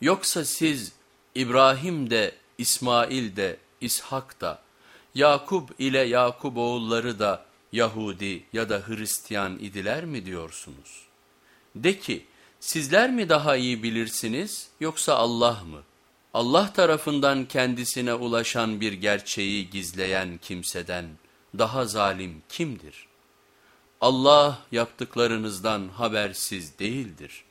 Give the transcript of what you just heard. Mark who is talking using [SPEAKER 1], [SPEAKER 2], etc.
[SPEAKER 1] Yoksa siz İbrahim de, İsmail de, İshak da, Yakub ile Yakub oğulları da Yahudi ya da Hristiyan idiler mi diyorsunuz? De ki sizler mi daha iyi bilirsiniz yoksa Allah mı? Allah tarafından kendisine ulaşan bir gerçeği gizleyen kimseden daha zalim kimdir? Allah yaptıklarınızdan habersiz değildir.''